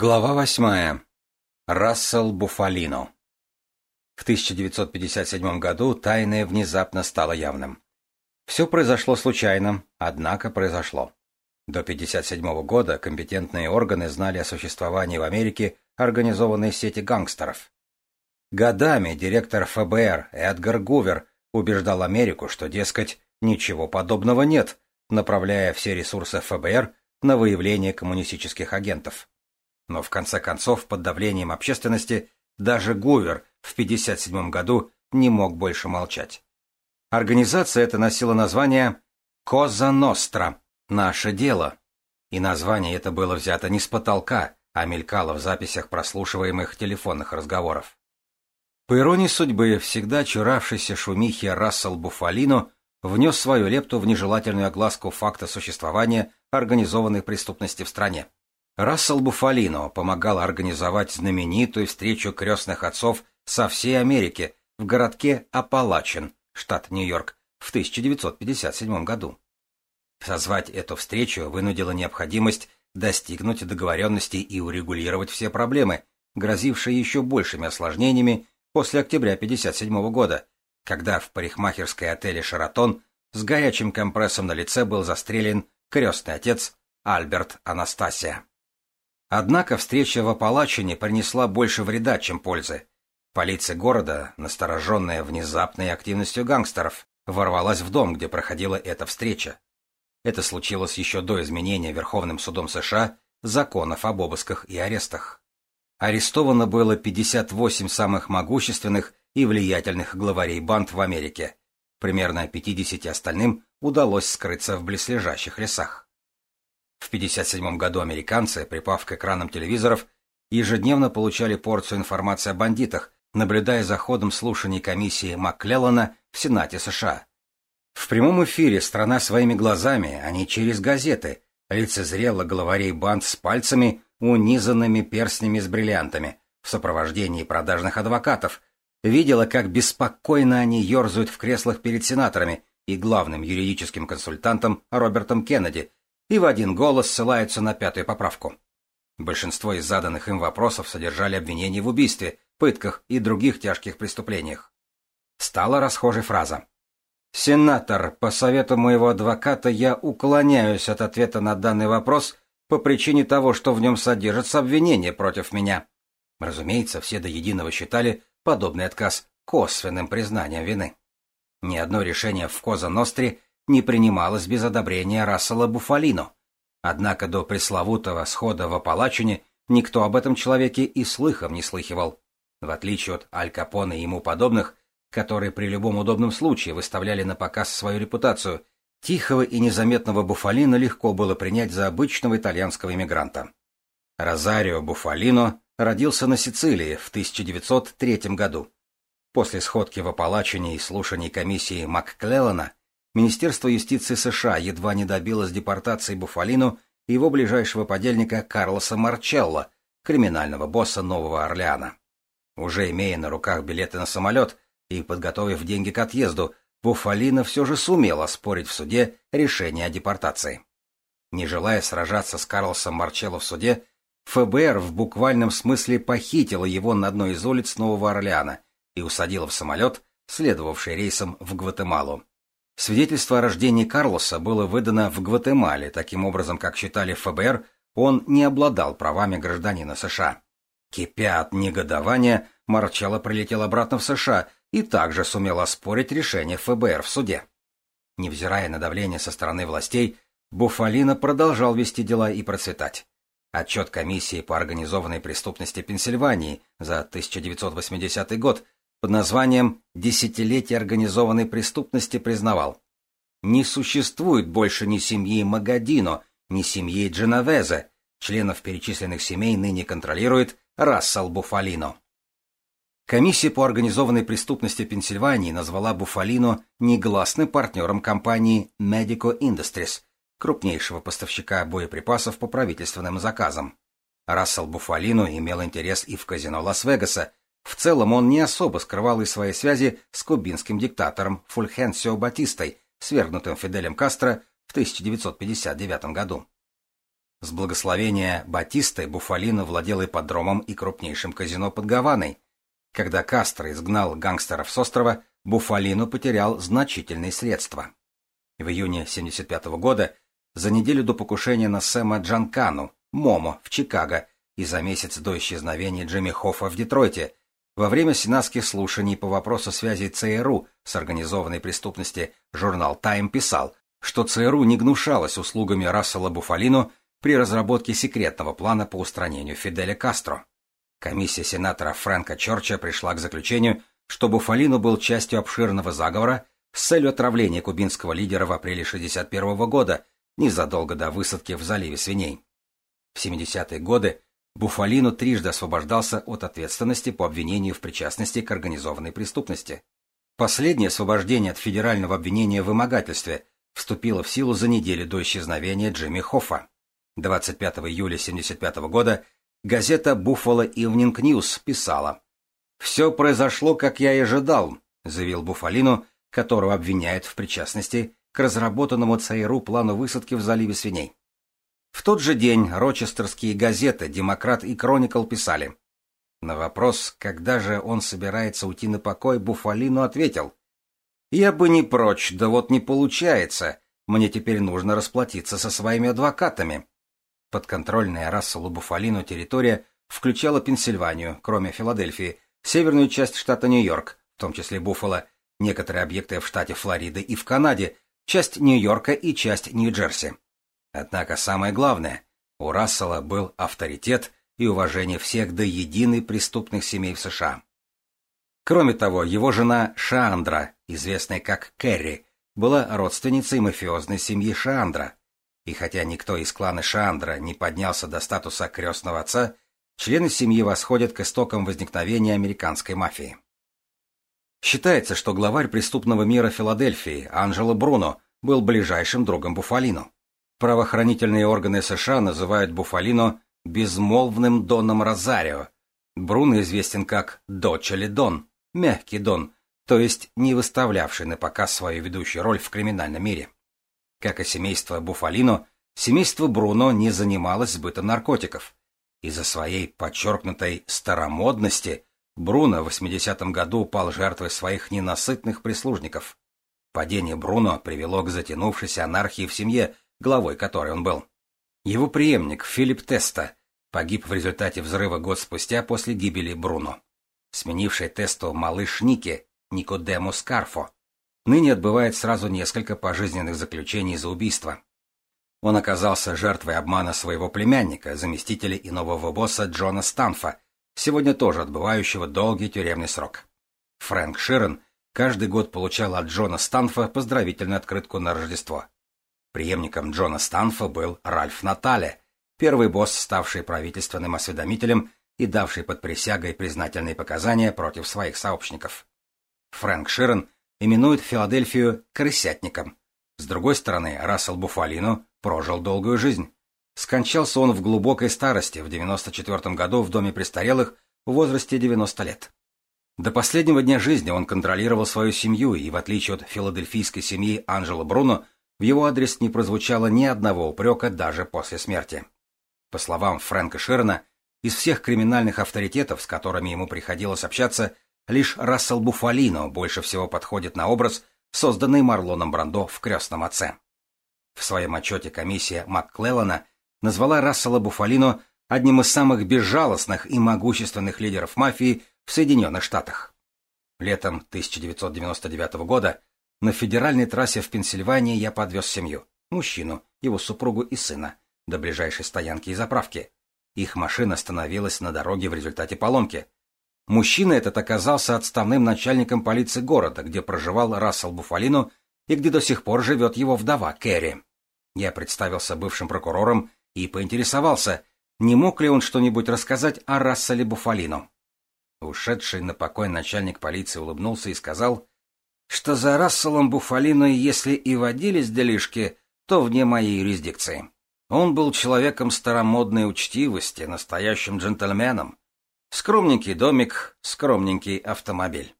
Глава восьмая. Рассел Буфалино. В 1957 году тайное внезапно стало явным. Все произошло случайно, однако произошло. До 1957 года компетентные органы знали о существовании в Америке организованной сети гангстеров. Годами директор ФБР Эдгар Гувер убеждал Америку, что, дескать, ничего подобного нет, направляя все ресурсы ФБР на выявление коммунистических агентов. Но в конце концов, под давлением общественности, даже Гувер в 1957 году не мог больше молчать. Организация эта носила название «Коза Ностра» — «Наше дело». И название это было взято не с потолка, а мелькало в записях прослушиваемых телефонных разговоров. По иронии судьбы, всегда чуравшийся шумихи Рассел Буфалино внес свою лепту в нежелательную огласку факта существования организованной преступности в стране. Рассел Буфалино помогал организовать знаменитую встречу крестных отцов со всей Америки в городке Апалачин, штат Нью-Йорк, в 1957 году. Созвать эту встречу вынудила необходимость достигнуть договоренности и урегулировать все проблемы, грозившие еще большими осложнениями после октября 1957 года, когда в парикмахерской отеле «Шаратон» с горячим компрессом на лице был застрелен крестный отец Альберт Анастасия. Однако встреча в Апалачине принесла больше вреда, чем пользы. Полиция города, настороженная внезапной активностью гангстеров, ворвалась в дом, где проходила эта встреча. Это случилось еще до изменения Верховным судом США законов об обысках и арестах. Арестовано было 58 самых могущественных и влиятельных главарей банд в Америке. Примерно 50 остальным удалось скрыться в близлежащих лесах. В 1957 году американцы, припав к экранам телевизоров, ежедневно получали порцию информации о бандитах, наблюдая за ходом слушаний комиссии Макклеллана в Сенате США. В прямом эфире страна своими глазами, а не через газеты, лицезрела главарей банд с пальцами, унизанными перстнями с бриллиантами, в сопровождении продажных адвокатов, видела, как беспокойно они ерзают в креслах перед сенаторами и главным юридическим консультантом Робертом Кеннеди – и в один голос ссылаются на пятую поправку. Большинство из заданных им вопросов содержали обвинения в убийстве, пытках и других тяжких преступлениях. Стала расхожей фраза. «Сенатор, по совету моего адвоката я уклоняюсь от ответа на данный вопрос по причине того, что в нем содержится обвинение против меня». Разумеется, все до единого считали подобный отказ косвенным признанием вины. Ни одно решение в Коза Ностре не принималось без одобрения Рассела Буфалино. Однако до пресловутого схода в Апалачине никто об этом человеке и слыхом не слыхивал. В отличие от Аль Капоне и ему подобных, которые при любом удобном случае выставляли на показ свою репутацию, тихого и незаметного Буфалино легко было принять за обычного итальянского иммигранта. Розарио Буфалино родился на Сицилии в 1903 году. После сходки в Апалачине и слушаний комиссии МакКлеллана Министерство юстиции США едва не добилось депортации Буфалину и его ближайшего подельника Карлоса Марчелло, криминального босса Нового Орлеана. Уже имея на руках билеты на самолет и подготовив деньги к отъезду, Буфалино все же сумел оспорить в суде решение о депортации. Не желая сражаться с Карлосом Марчелло в суде, ФБР в буквальном смысле похитило его на одной из улиц Нового Орлеана и усадило в самолет, следовавший рейсом в Гватемалу. Свидетельство о рождении Карлоса было выдано в Гватемале, таким образом, как считали ФБР, он не обладал правами гражданина США. Кипя от негодования, Марчелло прилетел обратно в США и также сумел оспорить решение ФБР в суде. Невзирая на давление со стороны властей, Буфалино продолжал вести дела и процветать. Отчет комиссии по организованной преступности Пенсильвании за 1980 год – под названием «Десятилетие организованной преступности» признавал. Не существует больше ни семьи Магадино, ни семьи Дженовезе. Членов перечисленных семей ныне контролирует Рассел Буфалино. Комиссия по организованной преступности Пенсильвании назвала Буфалино негласным партнером компании Medico Industries, крупнейшего поставщика боеприпасов по правительственным заказам. Рассел Буфалино имел интерес и в казино Лас-Вегаса – в целом он не особо скрывал и свои связи с кубинским диктатором Фульхенсио Батистой, свергнутым Фиделем Кастро в 1959 году. С благословения Батисты Буфалино владел ипподромом и крупнейшим казино под Гаваной. Когда Кастро изгнал гангстеров с острова, Буфалино потерял значительные средства. В июне 1975 года, за неделю до покушения на Сэма Джанкану, Момо, в Чикаго, и за месяц до исчезновения Джимми Хоффа в Детройте, во время сенатских слушаний по вопросу связи ЦРУ с организованной преступностью журнал «Тайм» писал, что ЦРУ не гнушалась услугами Рассела Буфалино при разработке секретного плана по устранению Фиделя Кастро. Комиссия сенатора Фрэнка Чорча пришла к заключению, что Буфалино был частью обширного заговора с целью отравления кубинского лидера в апреле 1961 года, незадолго до высадки в заливе свиней. В 70-е годы Буфалину трижды освобождался от ответственности по обвинению в причастности к организованной преступности. Последнее освобождение от федерального обвинения в вымогательстве вступило в силу за неделю до исчезновения Джимми Хоффа. 25 июля 1975 года газета Буффало Ивнинг Ньюс писала «Все произошло, как я и ожидал», — заявил Буфалино, которого обвиняют в причастности к разработанному ЦРУ плану высадки в заливе свиней. В тот же день рочестерские газеты «Демократ» и «Кроникл» писали. На вопрос, когда же он собирается уйти на покой, Буфалино ответил. «Я бы не прочь, да вот не получается. Мне теперь нужно расплатиться со своими адвокатами». Подконтрольная Расселу Буфалину территория включала Пенсильванию, кроме Филадельфии, северную часть штата Нью-Йорк, в том числе Буффало, некоторые объекты в штате Флорида и в Канаде, часть Нью-Йорка и часть Нью-Джерси. Однако самое главное, у Рассела был авторитет и уважение всех до единой преступных семей в США. Кроме того, его жена Шандра, известная как Кэрри, была родственницей мафиозной семьи Шандра. И хотя никто из клана Шандра не поднялся до статуса крестного отца, члены семьи восходят к истокам возникновения американской мафии. Считается, что главарь преступного мира Филадельфии Анджело Бруно был ближайшим другом Буфалину. Правоохранительные органы США называют Буфалино безмолвным Доном Розарио. Бруно известен как Дочели Дон, мягкий Дон, то есть не выставлявший на показ свою ведущую роль в криминальном мире. Как и семейство Буфалино, семейство Бруно не занималось сбытом наркотиков. Из-за своей подчеркнутой старомодности Бруно в 80-м году упал жертвой своих ненасытных прислужников. Падение Бруно привело к затянувшейся анархии в семье – главой которой он был. Его преемник Филипп Теста погиб в результате взрыва год спустя после гибели Бруно. Сменивший Тесту малыш Ники, Никодемо Скарфо, ныне отбывает сразу несколько пожизненных заключений за убийство. Он оказался жертвой обмана своего племянника, заместителя и нового босса Джона Станфа, сегодня тоже отбывающего долгий тюремный срок. Фрэнк Ширен каждый год получал от Джона Станфа поздравительную открытку на Рождество. Преемником Джона Станфа был Ральф Натале, первый босс, ставший правительственным осведомителем и давший под присягой признательные показания против своих сообщников. Фрэнк Ширен именует Филадельфию «крысятником». С другой стороны, Рассел Буфалино прожил долгую жизнь. Скончался он в глубокой старости в 94 году в доме престарелых в возрасте 90 лет. До последнего дня жизни он контролировал свою семью и, в отличие от филадельфийской семьи Анжела Бруно, в его адрес не прозвучало ни одного упрека даже после смерти. По словам Фрэнка Ширна, из всех криминальных авторитетов, с которыми ему приходилось общаться, лишь Рассел Буфалино больше всего подходит на образ, созданный Марлоном Брандо в «Крестном отце». В своем отчете комиссия МакКлеллана назвала Рассела Буфалино одним из самых безжалостных и могущественных лидеров мафии в Соединенных Штатах. Летом 1999 года на федеральной трассе в Пенсильвании я подвез семью, мужчину, его супругу и сына, до ближайшей стоянки и заправки. Их машина остановилась на дороге в результате поломки. Мужчина этот оказался отставным начальником полиции города, где проживал Рассел Буфалину и где до сих пор живет его вдова Кэрри. Я представился бывшим прокурором и поинтересовался, не мог ли он что-нибудь рассказать о Расселе Буфалину. Ушедший на покой начальник полиции улыбнулся и сказал, что за Расселом Буфалиной, если и водились делишки, то вне моей юрисдикции. Он был человеком старомодной учтивости, настоящим джентльменом. Скромненький домик, скромненький автомобиль.